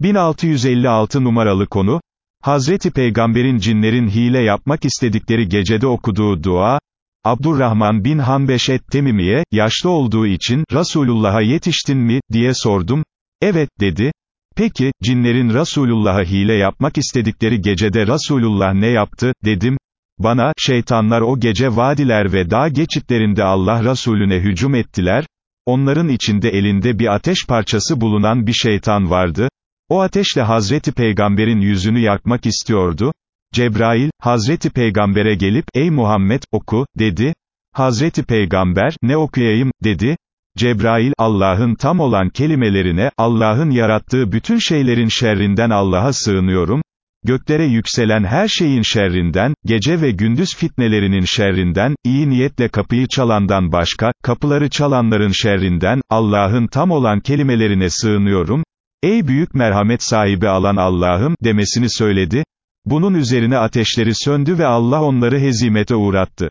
1656 numaralı konu, Hazreti Peygamberin cinlerin hile yapmak istedikleri gecede okuduğu dua, Abdurrahman bin Hanbeş et-Temimiye, yaşlı olduğu için, Resulullah'a yetiştin mi, diye sordum, evet, dedi, peki, cinlerin Resulullah'a hile yapmak istedikleri gecede Resulullah ne yaptı, dedim, bana, şeytanlar o gece vadiler ve dağ geçitlerinde Allah Resulüne hücum ettiler, onların içinde elinde bir ateş parçası bulunan bir şeytan vardı, o ateşle Hazreti Peygamber'in yüzünü yakmak istiyordu. Cebrail, Hazreti Peygamber'e gelip, ey Muhammed, oku, dedi. Hazreti Peygamber, ne okuyayım, dedi. Cebrail, Allah'ın tam olan kelimelerine, Allah'ın yarattığı bütün şeylerin şerrinden Allah'a sığınıyorum, göklere yükselen her şeyin şerrinden, gece ve gündüz fitnelerinin şerrinden, iyi niyetle kapıyı çalandan başka, kapıları çalanların şerrinden, Allah'ın tam olan kelimelerine sığınıyorum, Ey büyük merhamet sahibi alan Allah'ım, demesini söyledi. Bunun üzerine ateşleri söndü ve Allah onları hezimete uğrattı.